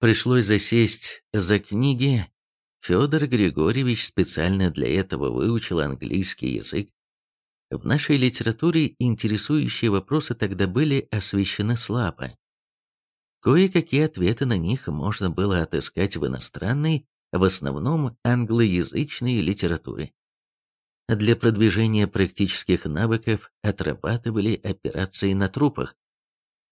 Пришлось засесть за книги. Федор Григорьевич специально для этого выучил английский язык. В нашей литературе интересующие вопросы тогда были освещены слабо. Кое-какие ответы на них можно было отыскать в иностранной, в основном англоязычной литературе. Для продвижения практических навыков отрабатывали операции на трупах.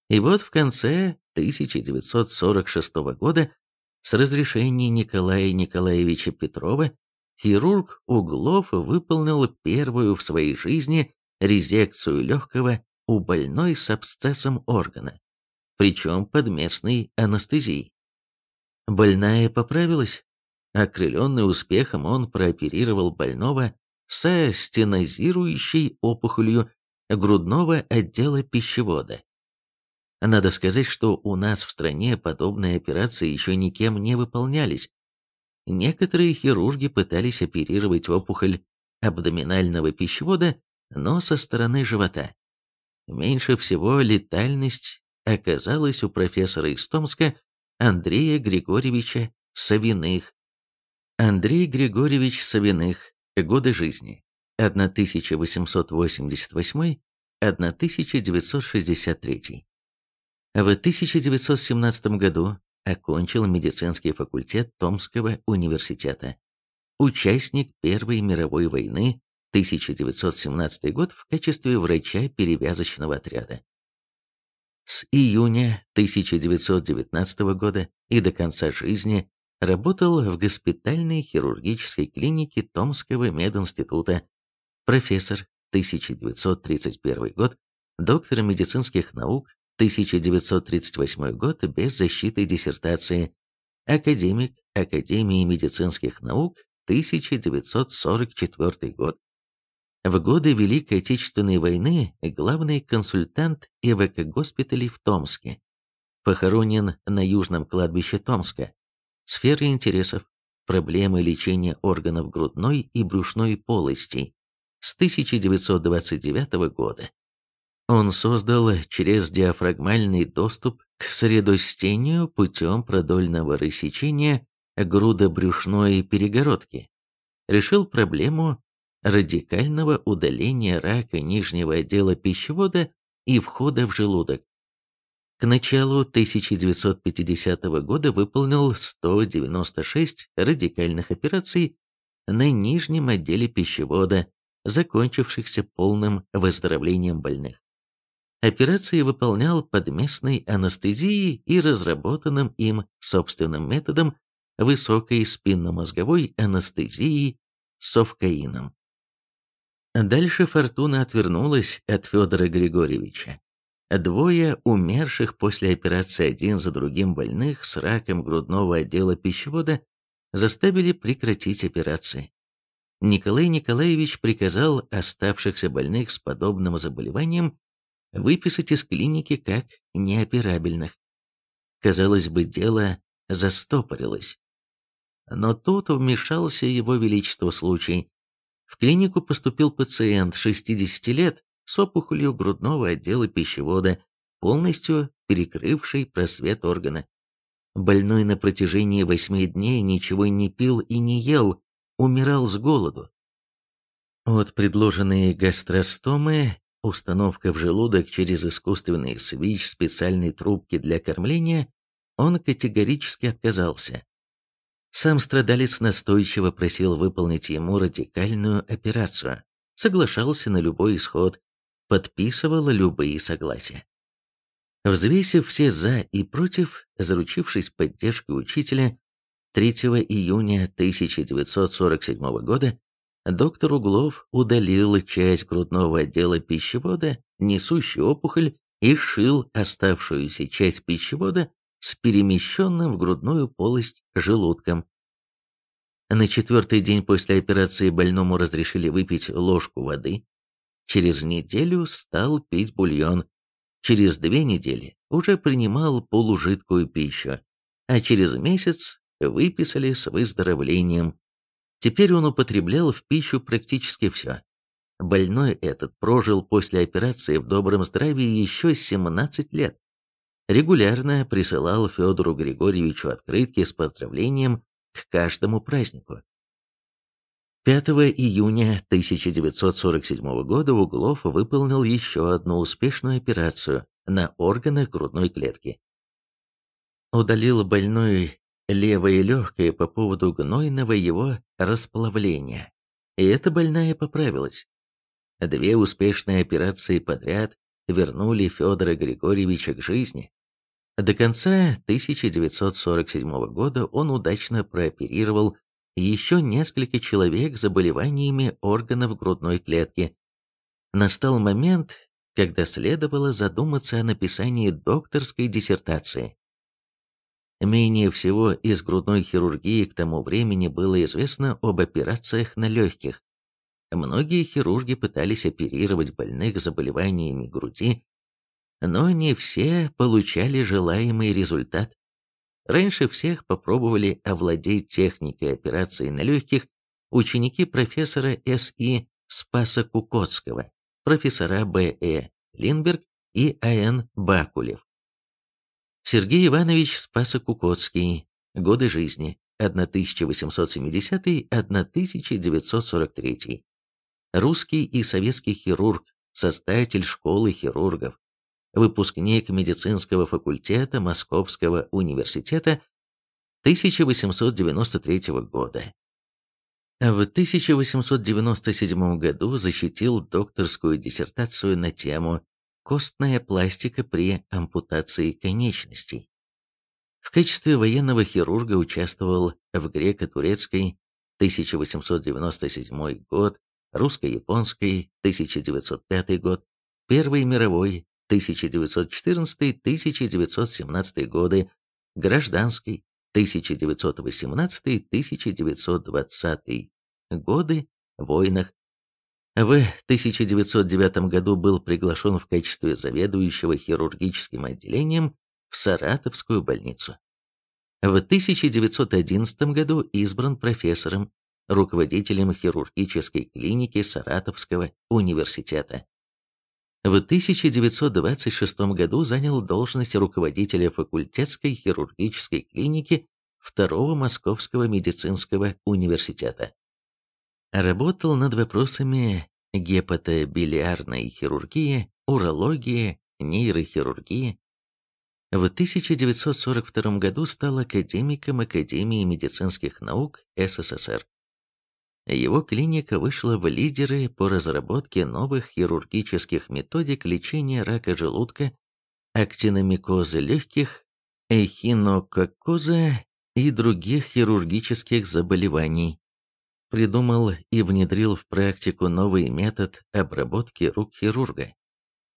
И вот в конце 1946 года с разрешения Николая Николаевича Петрова хирург Углов выполнил первую в своей жизни резекцию легкого у больной с абсцессом органа, причем под местной анестезией. Больная поправилась. Окрыленный успехом он прооперировал больного со стенозирующей опухолью грудного отдела пищевода. Надо сказать, что у нас в стране подобные операции еще никем не выполнялись. Некоторые хирурги пытались оперировать опухоль абдоминального пищевода, но со стороны живота. Меньше всего летальность оказалась у профессора из Томска Андрея Григорьевича Савиных. Андрей Григорьевич Савиных. Годы жизни. 1888-1963. В 1917 году окончил медицинский факультет Томского университета. Участник Первой мировой войны, 1917 год в качестве врача перевязочного отряда. С июня 1919 года и до конца жизни работал в госпитальной хирургической клинике Томского мединститута, профессор 1931 год, доктор медицинских наук 1938 год без защиты диссертации, академик Академии медицинских наук 1944 год. В годы Великой Отечественной войны главный консультант ЭВК-госпиталей в Томске. Похоронен на Южном кладбище Томска. Сферы интересов. Проблемы лечения органов грудной и брюшной полостей с 1929 года. Он создал через диафрагмальный доступ к средостению путем продольного рассечения грудобрюшной перегородки. Решил проблему радикального удаления рака нижнего отдела пищевода и входа в желудок. К началу 1950 года выполнил 196 радикальных операций на нижнем отделе пищевода, закончившихся полным выздоровлением больных. Операции выполнял под местной анестезией и разработанным им собственным методом высокой спинномозговой анестезии совкаином. Дальше фортуна отвернулась от Федора Григорьевича. Двое умерших после операции один за другим больных с раком грудного отдела пищевода заставили прекратить операции. Николай Николаевич приказал оставшихся больных с подобным заболеванием выписать из клиники как неоперабельных. Казалось бы, дело застопорилось. Но тут вмешался его величество случай. В клинику поступил пациент 60 лет с опухолью грудного отдела пищевода, полностью перекрывший просвет органа. Больной на протяжении восьми дней ничего не пил и не ел, умирал с голоду. От предложенные гастростомы, установка в желудок через искусственный свич специальной трубки для кормления, он категорически отказался. Сам страдалец настойчиво просил выполнить ему радикальную операцию, соглашался на любой исход, подписывал любые согласия. Взвесив все «за» и «против», заручившись поддержкой учителя, 3 июня 1947 года доктор Углов удалил часть грудного отдела пищевода, несущую опухоль, и шил оставшуюся часть пищевода с перемещенным в грудную полость желудком. На четвертый день после операции больному разрешили выпить ложку воды. Через неделю стал пить бульон. Через две недели уже принимал полужидкую пищу. А через месяц выписали с выздоровлением. Теперь он употреблял в пищу практически все. Больной этот прожил после операции в добром здравии еще 17 лет. регулярно присылал Федору Григорьевичу открытки с поздравлением к каждому празднику. 5 июня 1947 года Углов выполнил еще одну успешную операцию на органах грудной клетки. Удалил больной левое легкое по поводу гнойного его расплавления. И эта больная поправилась. Две успешные операции подряд вернули Федора Григорьевича к жизни. До конца 1947 года он удачно прооперировал еще несколько человек с заболеваниями органов грудной клетки. Настал момент, когда следовало задуматься о написании докторской диссертации. Менее всего из грудной хирургии к тому времени было известно об операциях на легких. Многие хирурги пытались оперировать больных заболеваниями груди, но не все получали желаемый результат. Раньше всех попробовали овладеть техникой операции на легких ученики профессора С.И. Спаса Кукотского, профессора Б.Э. Линберг и А.Н. Бакулев. Сергей Иванович Спасо-Кукотский. Годы жизни. 1870-1943. Русский и советский хирург, создатель школы хирургов, выпускник медицинского факультета Московского университета 1893 года. В 1897 году защитил докторскую диссертацию на тему «Костная пластика при ампутации конечностей». В качестве военного хирурга участвовал в греко-турецкой 1897 год, русско-японской 1905 год, Первой мировой 1914-1917 годы, гражданской 1918-1920 годы, войнах. В 1909 году был приглашен в качестве заведующего хирургическим отделением в Саратовскую больницу. В 1911 году избран профессором, руководителем хирургической клиники Саратовского университета. В 1926 году занял должность руководителя факультетской хирургической клиники Второго Московского медицинского университета. Работал над вопросами гепатобилиарной хирургии, урологии, нейрохирургии. В 1942 году стал академиком Академии медицинских наук СССР. Его клиника вышла в лидеры по разработке новых хирургических методик лечения рака желудка, актиномикоза легких, эхинококоза и других хирургических заболеваний. Придумал и внедрил в практику новый метод обработки рук хирурга.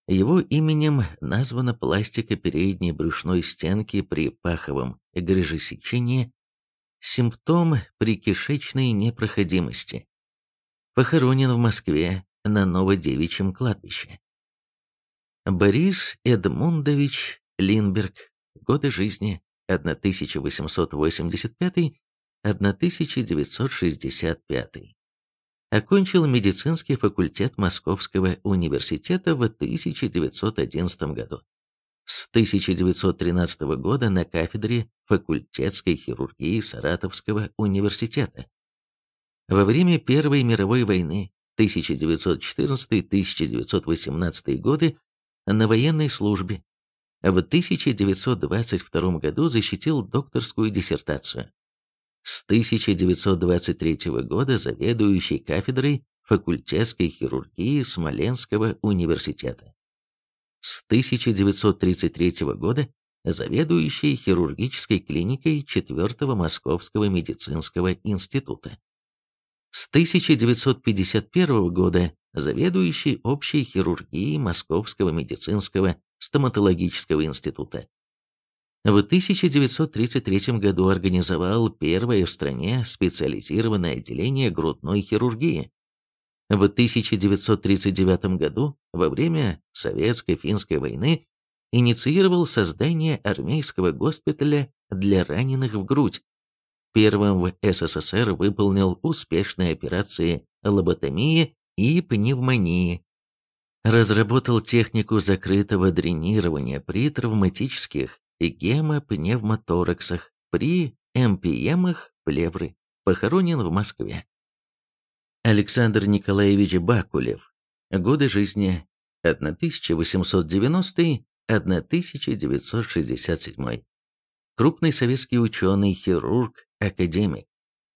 Его именем названа пластика передней брюшной стенки при паховом грыжесечении Симптом прикишечной непроходимости. Похоронен в Москве на Новодевичьем кладбище. Борис Эдмундович Линберг. Годы жизни 1885-1965. Окончил медицинский факультет Московского университета в 1911 году. С 1913 года на кафедре факультетской хирургии Саратовского университета. Во время Первой мировой войны 1914-1918 годы на военной службе. В 1922 году защитил докторскую диссертацию. С 1923 года заведующий кафедрой факультетской хирургии Смоленского университета с 1933 года заведующий хирургической клиникой 4 Московского медицинского института. С 1951 года заведующий общей хирургией Московского медицинского стоматологического института. В 1933 году организовал первое в стране специализированное отделение грудной хирургии. В 1939 году, во время Советско-финской войны, инициировал создание армейского госпиталя для раненых в грудь. Первым в СССР выполнил успешные операции лоботомии и пневмонии. Разработал технику закрытого дренирования при травматических и гемопневмотораксах, при МПМах плевры, похоронен в Москве. Александр Николаевич Бакулев. Годы жизни 1890-1967. Крупный советский ученый, хирург, академик.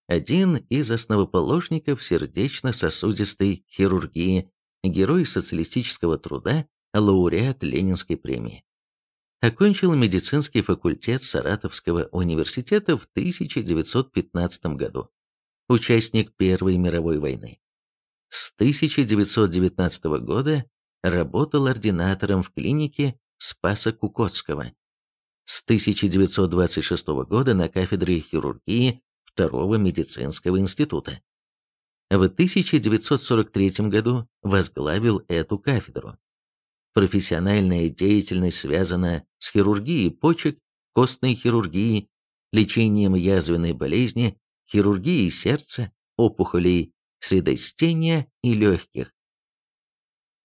Один из основоположников сердечно-сосудистой хирургии, герой социалистического труда, лауреат Ленинской премии. Окончил медицинский факультет Саратовского университета в 1915 году участник Первой мировой войны. С 1919 года работал ординатором в клинике Спаса Кукотского. С 1926 года на кафедре хирургии Второго медицинского института. В 1943 году возглавил эту кафедру. Профессиональная деятельность связана с хирургией почек, костной хирургией, лечением язвенной болезни, хирургии сердца, опухолей средостения и легких.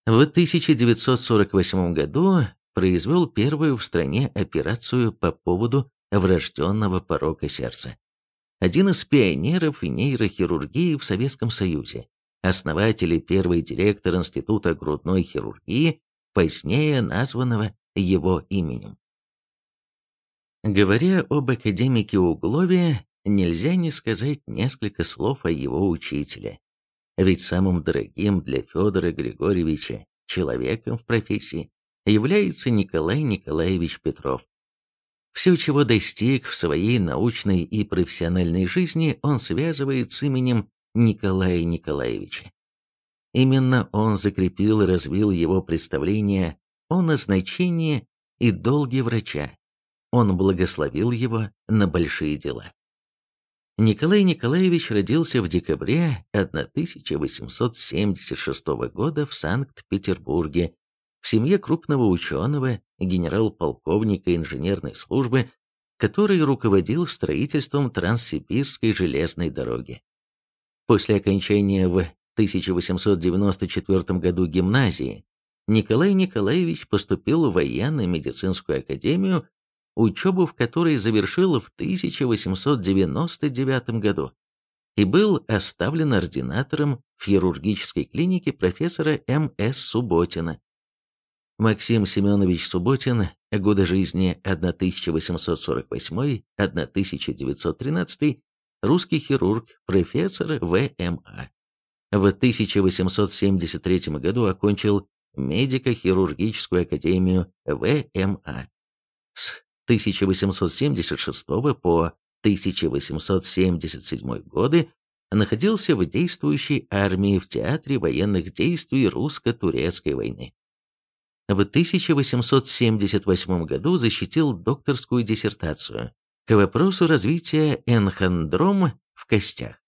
В 1948 году произвел первую в стране операцию по поводу врожденного порока сердца. Один из пионеров нейрохирургии в Советском Союзе, основатель и первый директор Института грудной хирургии, позднее названного его именем. Говоря об академике Углове, нельзя не сказать несколько слов о его учителе. Ведь самым дорогим для Федора Григорьевича человеком в профессии является Николай Николаевич Петров. Все, чего достиг в своей научной и профессиональной жизни, он связывает с именем Николая Николаевича. Именно он закрепил и развил его представление о назначении и долге врача. Он благословил его на большие дела. Николай Николаевич родился в декабре 1876 года в Санкт-Петербурге в семье крупного ученого, генерал-полковника инженерной службы, который руководил строительством Транссибирской железной дороги. После окончания в 1894 году гимназии Николай Николаевич поступил в военно-медицинскую академию учебу в которой завершил в 1899 году и был оставлен ординатором в хирургической клинике профессора М.С. Субботина. Максим Семенович Субботин, годы жизни 1848-1913, русский хирург, профессор ВМА. В 1873 году окончил медико-хирургическую академию ВМА. С 1876 по 1877 годы находился в действующей армии в театре военных действий русско-турецкой войны. В 1878 году защитил докторскую диссертацию к вопросу развития энхондрома в костях.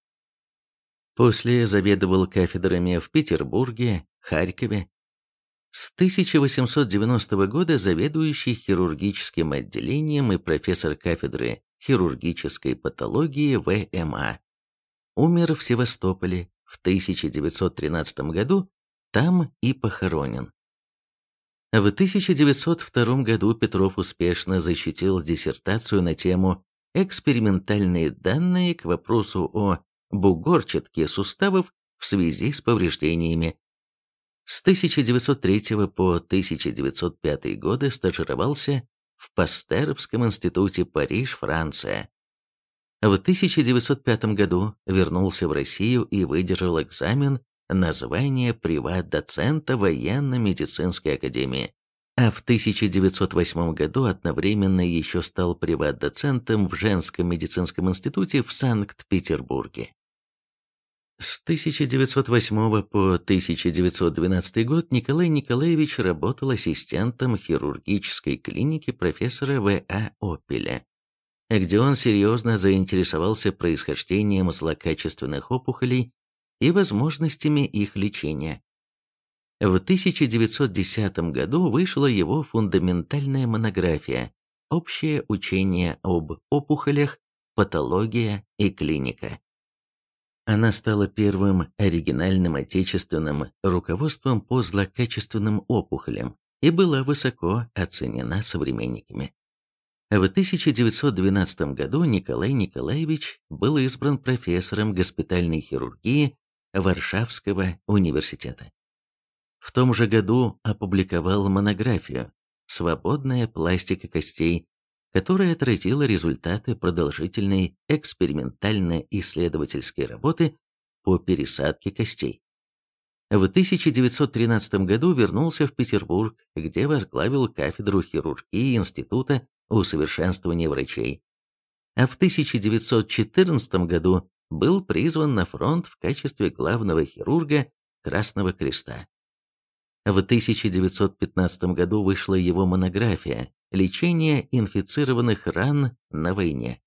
После заведовал кафедрами в Петербурге, Харькове, с 1890 года заведующий хирургическим отделением и профессор кафедры хирургической патологии ВМА. Умер в Севастополе в 1913 году, там и похоронен. В 1902 году Петров успешно защитил диссертацию на тему «Экспериментальные данные к вопросу о бугорчатке суставов в связи с повреждениями с 1903 по 1905 годы стажировался в Пастеровском институте Париж, Франция. В 1905 году вернулся в Россию и выдержал экзамен на звание приват-доцента военно-медицинской академии, а в 1908 году одновременно еще стал приват-доцентом в женском медицинском институте в Санкт-Петербурге. С 1908 по 1912 год Николай Николаевич работал ассистентом хирургической клиники профессора В.А. Опеля, где он серьезно заинтересовался происхождением злокачественных опухолей и возможностями их лечения. В 1910 году вышла его фундаментальная монография «Общее учение об опухолях, патология и клиника». Она стала первым оригинальным отечественным руководством по злокачественным опухолям и была высоко оценена современниками. В 1912 году Николай Николаевич был избран профессором госпитальной хирургии Варшавского университета. В том же году опубликовал монографию «Свободная пластика костей», которая отразила результаты продолжительной экспериментально-исследовательской работы по пересадке костей. В 1913 году вернулся в Петербург, где возглавил кафедру хирургии Института усовершенствования врачей. А в 1914 году был призван на фронт в качестве главного хирурга Красного Креста. В 1915 году вышла его монография «Лечение инфицированных ран на войне».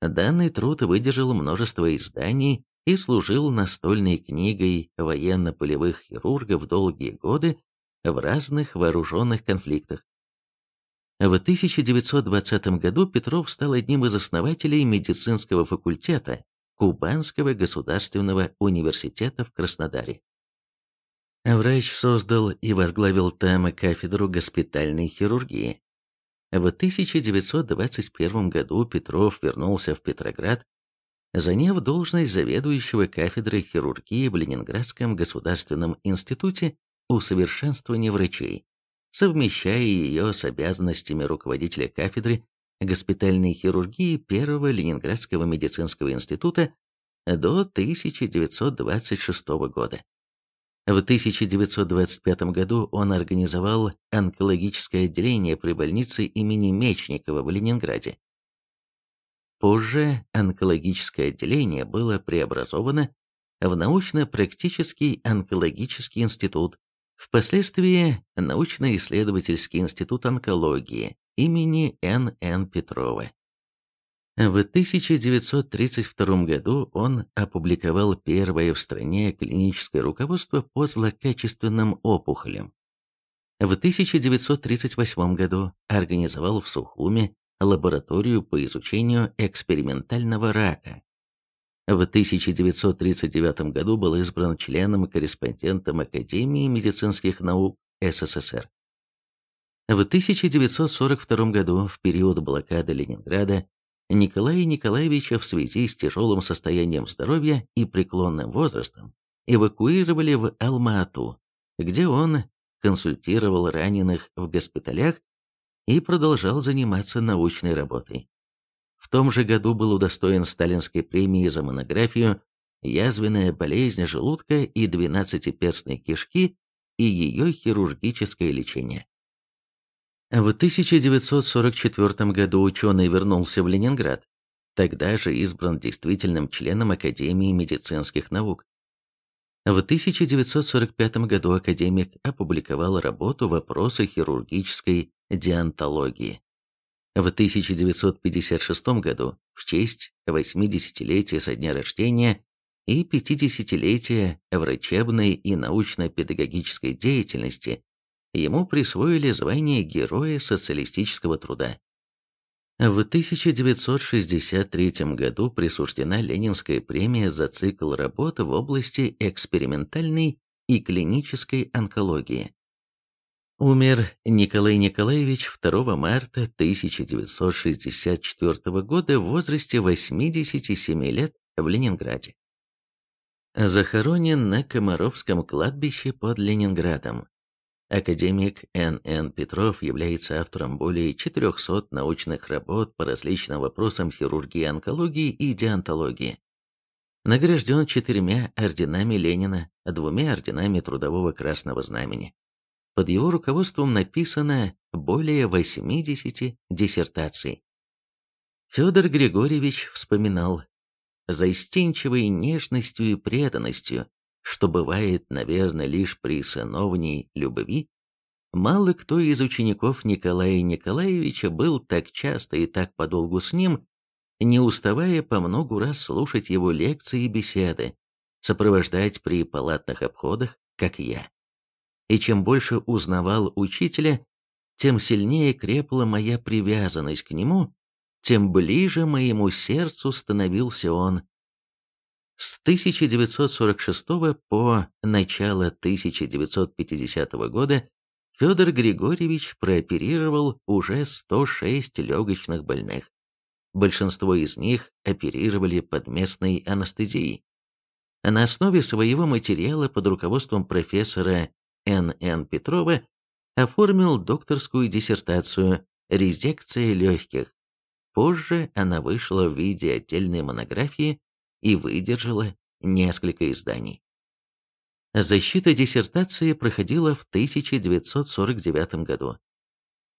Данный труд выдержал множество изданий и служил настольной книгой военно-полевых хирургов долгие годы в разных вооруженных конфликтах. В 1920 году Петров стал одним из основателей медицинского факультета Кубанского государственного университета в Краснодаре. Врач создал и возглавил там кафедру госпитальной хирургии. В 1921 году Петров вернулся в Петроград, заняв должность заведующего кафедрой хирургии в Ленинградском государственном институте усовершенствования врачей, совмещая ее с обязанностями руководителя кафедры госпитальной хирургии Первого Ленинградского медицинского института до 1926 года. В 1925 году он организовал онкологическое отделение при больнице имени Мечникова в Ленинграде. Позже онкологическое отделение было преобразовано в научно-практический онкологический институт, впоследствии научно-исследовательский институт онкологии имени Н.Н. Петрова. В 1932 году он опубликовал первое в стране клиническое руководство по злокачественным опухолям. В 1938 году организовал в Сухуме лабораторию по изучению экспериментального рака. В 1939 году был избран членом-корреспондентом Академии медицинских наук СССР. В 1942 году, в период блокады Ленинграда, Николая Николаевича в связи с тяжелым состоянием здоровья и преклонным возрастом эвакуировали в Алма-Ату, где он консультировал раненых в госпиталях и продолжал заниматься научной работой. В том же году был удостоен Сталинской премии за монографию «Язвенная болезнь желудка и двенадцатиперстной кишки и ее хирургическое лечение». В 1944 году ученый вернулся в Ленинград, тогда же избран действительным членом Академии медицинских наук. В 1945 году академик опубликовал работу «Вопросы хирургической диантологии». В 1956 году, в честь 80-летия со дня рождения и 50-летия врачебной и научно-педагогической деятельности ему присвоили звание Героя социалистического труда. В 1963 году присуждена Ленинская премия за цикл работ в области экспериментальной и клинической онкологии. Умер Николай Николаевич 2 марта 1964 года в возрасте 87 лет в Ленинграде. Захоронен на Комаровском кладбище под Ленинградом. Академик Н.Н. Петров является автором более 400 научных работ по различным вопросам хирургии, онкологии и диантологии. Награжден четырьмя орденами Ленина, двумя орденами Трудового Красного Знамени. Под его руководством написано более 80 диссертаций. Федор Григорьевич вспоминал, «Застенчивой нежностью и преданностью что бывает, наверное, лишь при сыновней любви, мало кто из учеников Николая Николаевича был так часто и так подолгу с ним, не уставая по многу раз слушать его лекции и беседы, сопровождать при палатных обходах, как я. И чем больше узнавал учителя, тем сильнее крепла моя привязанность к нему, тем ближе моему сердцу становился он. С 1946 по начало 1950 года Федор Григорьевич прооперировал уже 106 легочных больных. Большинство из них оперировали под местной анестезией. На основе своего материала под руководством профессора Н.Н. Петрова оформил докторскую диссертацию «Резекция легких». Позже она вышла в виде отдельной монографии и выдержала несколько изданий. Защита диссертации проходила в 1949 году.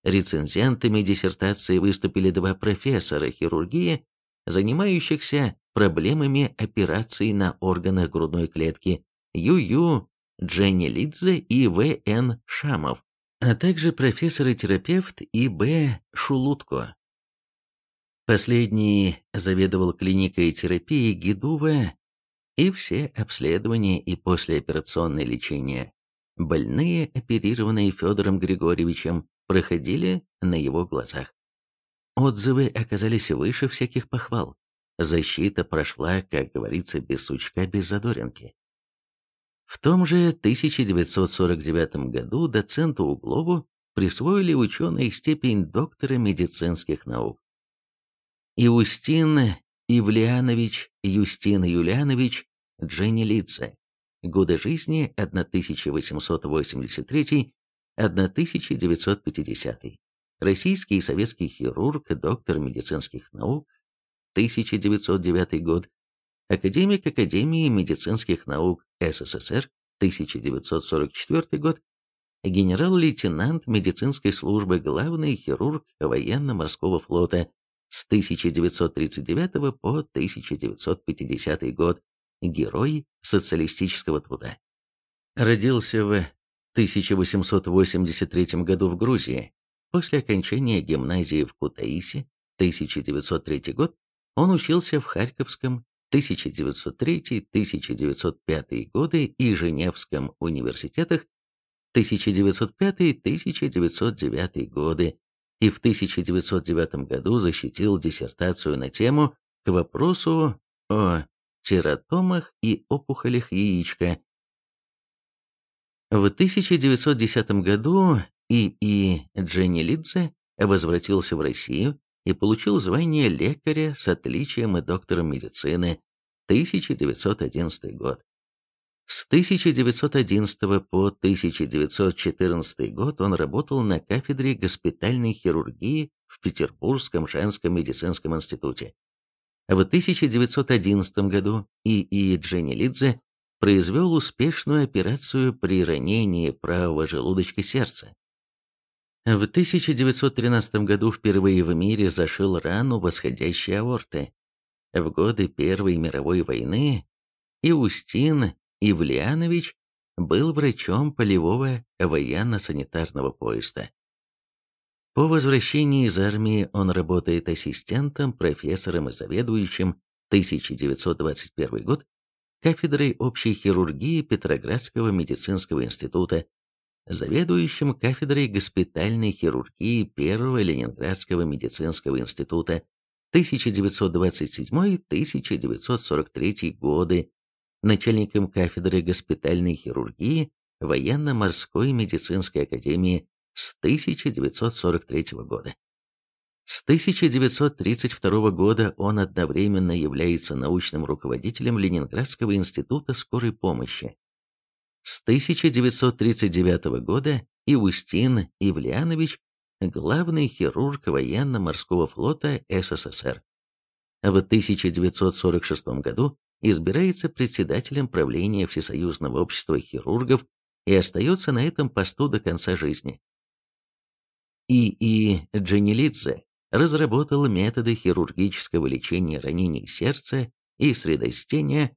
Рецензентами диссертации выступили два профессора хирургии, занимающихся проблемами операций на органах грудной клетки Ю.Ю. Дженни Лидзе и В.Н. Шамов, а также профессор-терапевт И.Б. Шулутко. Последний заведовал клиникой терапии Гидува и все обследования и послеоперационное лечение. Больные, оперированные Федором Григорьевичем, проходили на его глазах. Отзывы оказались выше всяких похвал. Защита прошла, как говорится, без сучка, без задоринки. В том же 1949 году доценту Углову присвоили ученые степень доктора медицинских наук. Иустин Ивлианович Юстин Юлианович Дженнилидзе. Годы жизни 1883-1950. Российский и советский хирург, доктор медицинских наук, 1909 год. Академик Академии медицинских наук СССР, 1944 год. Генерал-лейтенант медицинской службы, главный хирург военно-морского флота, с 1939 по 1950 год, герой социалистического труда. Родился в 1883 году в Грузии. После окончания гимназии в Кутаиси, 1903 год, он учился в Харьковском 1903-1905 годы и Женевском университетах 1905-1909 годы и в 1909 году защитил диссертацию на тему к вопросу о тератомах и опухолях яичка. В 1910 году И.И. Дженнилидзе возвратился в Россию и получил звание лекаря с отличием и доктором медицины 1911 год. С 1911 по 1914 год он работал на кафедре госпитальной хирургии в Петербургском женском медицинском институте. В 1911 году И.И. Дженнилидзе произвел успешную операцию при ранении правого желудочка сердца. В 1913 году впервые в мире зашил рану восходящей аорты. В годы Первой мировой войны Иустин Ивлианович был врачом полевого военно-санитарного поезда. По возвращении из армии он работает ассистентом, профессором и заведующим 1921 год кафедрой общей хирургии Петроградского медицинского института, заведующим кафедрой госпитальной хирургии Первого Ленинградского медицинского института 1927-1943 годы начальником кафедры госпитальной хирургии Военно-морской медицинской академии с 1943 года. С 1932 года он одновременно является научным руководителем Ленинградского института скорой помощи. С 1939 года Иустин Ивлианович – главный хирург военно-морского флота СССР. В 1946 году избирается председателем правления Всесоюзного общества хирургов и остается на этом посту до конца жизни. И.И. Дженилидзе разработал методы хирургического лечения ранений сердца и средостения,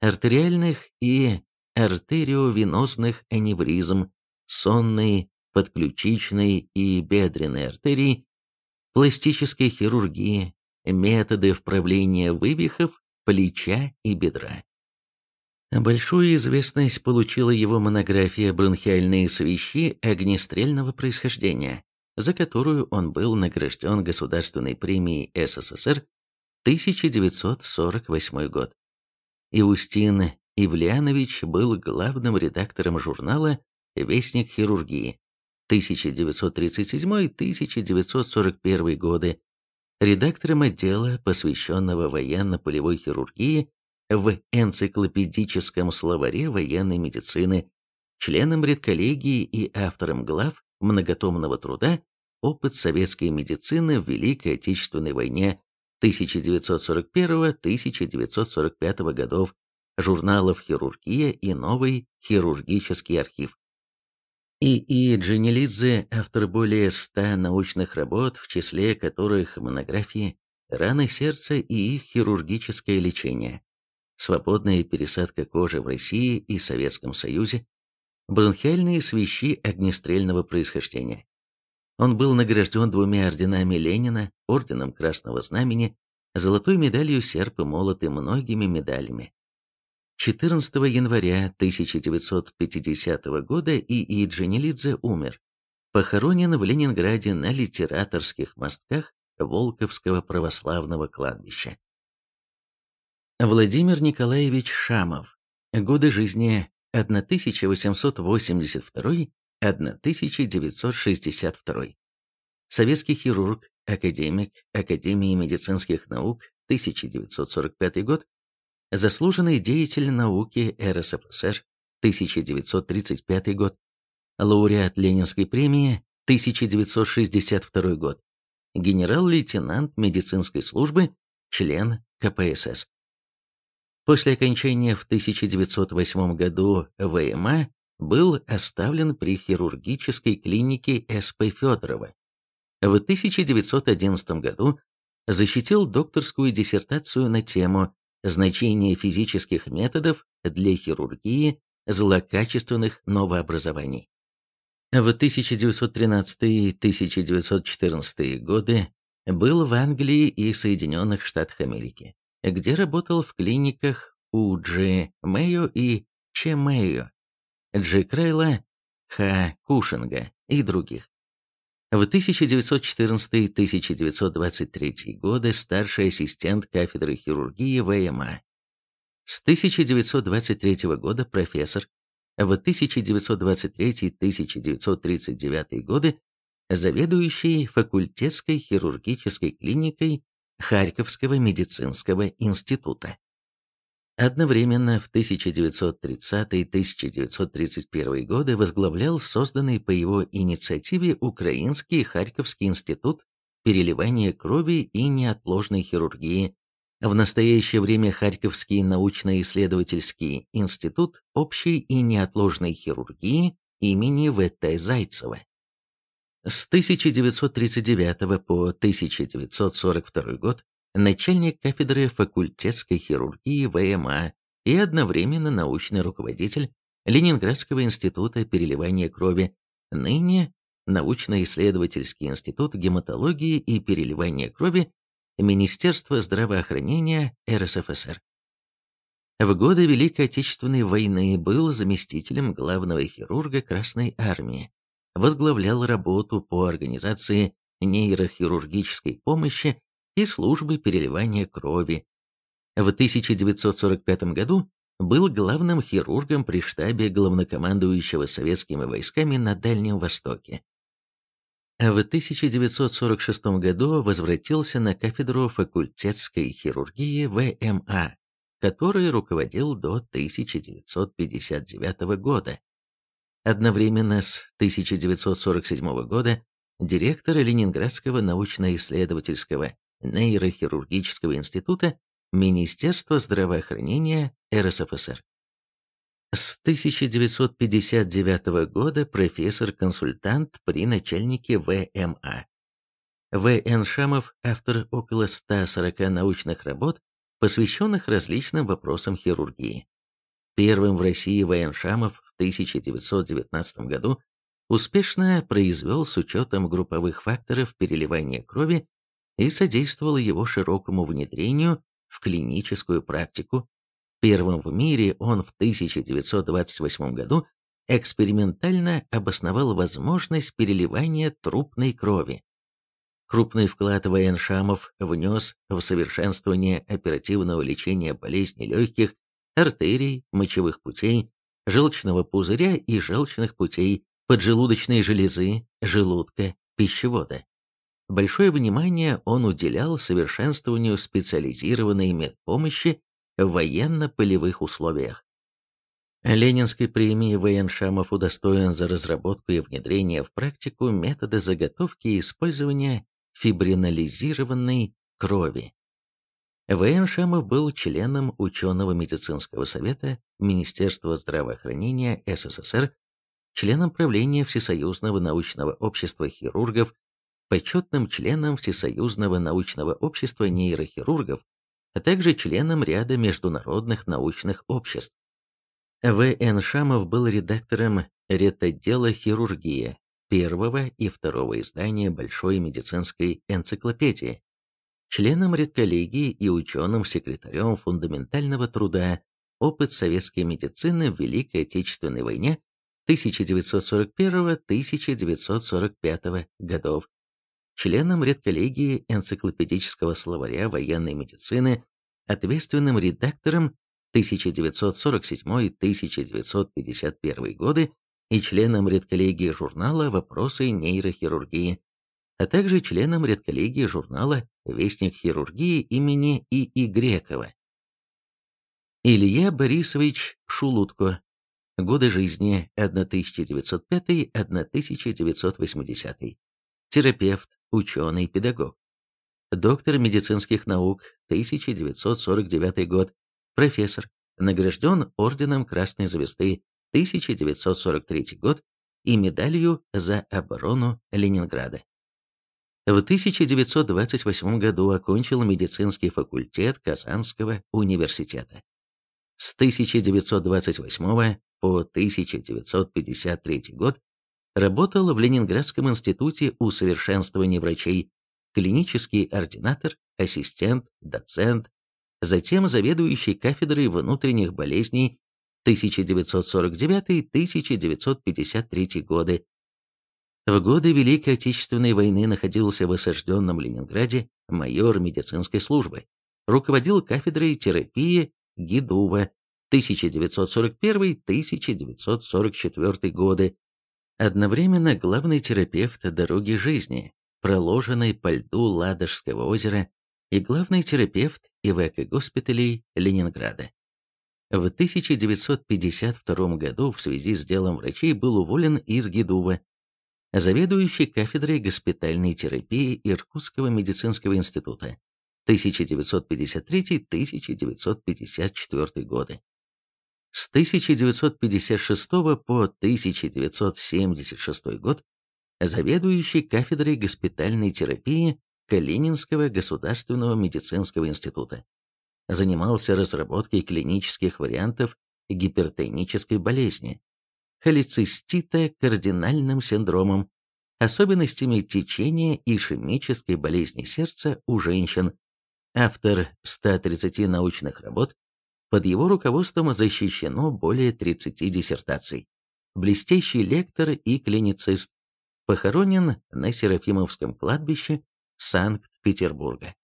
артериальных и артериовенозных аневризм, сонной, подключичной и бедренной артерий, пластической хирургии, методы вправления вывихов плеча и бедра. Большую известность получила его монография «Бронхиальные свищи огнестрельного происхождения», за которую он был награжден Государственной премией СССР 1948 год. Иустин Ивлианович был главным редактором журнала «Вестник хирургии» 1937-1941 годы, редактором отдела, посвященного военно-полевой хирургии в энциклопедическом словаре военной медицины, членом редколлегии и автором глав многотомного труда «Опыт советской медицины в Великой Отечественной войне 1941-1945 годов», журналов «Хирургия» и «Новый хирургический архив». И.И. Дженелидзе – автор более ста научных работ, в числе которых монографии «Раны сердца и их хирургическое лечение», «Свободная пересадка кожи в России и Советском Союзе», «Бронхиальные свищи огнестрельного происхождения». Он был награжден двумя орденами Ленина, орденом Красного Знамени, золотой медалью серп и молот и многими медалями. 14 января 1950 года И.И. Джанилидзе умер. Похоронен в Ленинграде на литераторских мостках Волковского православного кладбища. Владимир Николаевич Шамов. Годы жизни 1882-1962. Советский хирург, академик Академии медицинских наук, 1945 год, заслуженный деятель науки РСФСР, 1935 год, лауреат Ленинской премии, 1962 год, генерал-лейтенант медицинской службы, член КПСС. После окончания в 1908 году ВМА был оставлен при хирургической клинике СП Федорова. В 1911 году защитил докторскую диссертацию на тему значение физических методов для хирургии злокачественных новообразований. В 1913-1914 годы был в Англии и Соединенных Штатах Америки, где работал в клиниках у Джи Мэйо и Че Мэйо, Джи Крейла, Ха Кушинга и других. В 1914-1923 годы старший ассистент кафедры хирургии ВМА. С 1923 года профессор. В 1923-1939 годы заведующий факультетской хирургической клиникой Харьковского медицинского института. Одновременно в 1930-1931 годы возглавлял созданный по его инициативе Украинский Харьковский институт переливания крови и неотложной хирургии, в настоящее время Харьковский научно-исследовательский институт общей и неотложной хирургии имени В.Т. Зайцева. С 1939 по 1942 год начальник кафедры факультетской хирургии ВМА и одновременно научный руководитель Ленинградского института переливания крови, ныне научно-исследовательский институт гематологии и переливания крови Министерства здравоохранения РСФСР. В годы Великой Отечественной войны был заместителем главного хирурга Красной Армии, возглавлял работу по организации нейрохирургической помощи и службы переливания крови. В 1945 году был главным хирургом при штабе главнокомандующего советскими войсками на Дальнем Востоке. В 1946 году возвратился на кафедру факультетской хирургии ВМА, которой руководил до 1959 года. Одновременно с 1947 года директор Ленинградского научно-исследовательского нейрохирургического института Министерства здравоохранения РСФСР. С 1959 года профессор-консультант при начальнике ВМА. В.Н. Шамов – автор около 140 научных работ, посвященных различным вопросам хирургии. Первым в России В.Н. Шамов в 1919 году успешно произвел с учетом групповых факторов переливания крови и содействовало его широкому внедрению в клиническую практику. Первым в мире он в 1928 году экспериментально обосновал возможность переливания трупной крови. Крупный вклад В.Н. Шамов внес в совершенствование оперативного лечения болезней легких артерий, мочевых путей, желчного пузыря и желчных путей, поджелудочной железы, желудка, пищевода. Большое внимание он уделял совершенствованию специализированной медпомощи в военно-полевых условиях. Ленинской премии В.Н. Шамов удостоен за разработку и внедрение в практику метода заготовки и использования фибринализированной крови. В.Н. Шамов был членом ученого медицинского совета Министерства здравоохранения СССР, членом правления Всесоюзного научного общества хирургов, почетным членом Всесоюзного научного общества нейрохирургов, а также членом ряда международных научных обществ. В.Н. Шамов был редактором редотдела хирургия первого и второго издания Большой медицинской энциклопедии, членом редколлегии и ученым-секретарем фундаментального труда «Опыт советской медицины в Великой Отечественной войне 1941-1945 годов, членом редколлегии энциклопедического словаря военной медицины, ответственным редактором 1947-1951 годы и членом редколлегии журнала «Вопросы нейрохирургии», а также членом редколлегии журнала «Вестник хирургии» имени И.И. Грекова. Илья Борисович Шулутко. Годы жизни 1905-1980. Терапевт, ученый, педагог. Доктор медицинских наук, 1949 год профессор, награжден Орденом Красной Звезды 1943 год и медалью за оборону Ленинграда. В 1928 году окончил медицинский факультет Казанского университета. С 1928 по 1953 год работал в Ленинградском институте усовершенствования врачей, клинический ординатор, ассистент, доцент, затем заведующий кафедрой внутренних болезней 1949-1953 годы. В годы Великой Отечественной войны находился в осажденном Ленинграде майор медицинской службы, руководил кафедрой терапии ГИДУВА 1941-1944 годы, одновременно главный терапевт дороги жизни, проложенной по льду Ладожского озера и главный терапевт ИВК-госпиталей Ленинграда. В 1952 году в связи с делом врачей был уволен из ГИДУВа, заведующий кафедрой госпитальной терапии Иркутского медицинского института 1953-1954 годы. С 1956 по 1976 год заведующий кафедрой госпитальной терапии Калининского государственного медицинского института. Занимался разработкой клинических вариантов гипертонической болезни, холецистита кардинальным синдромом, особенностями течения ишемической болезни сердца у женщин, автор 130 научных работ, под его руководством защищено более 30 диссертаций, блестящий лектор и клиницист, похоронен на Серафимовском кладбище Санкт-Петербурга.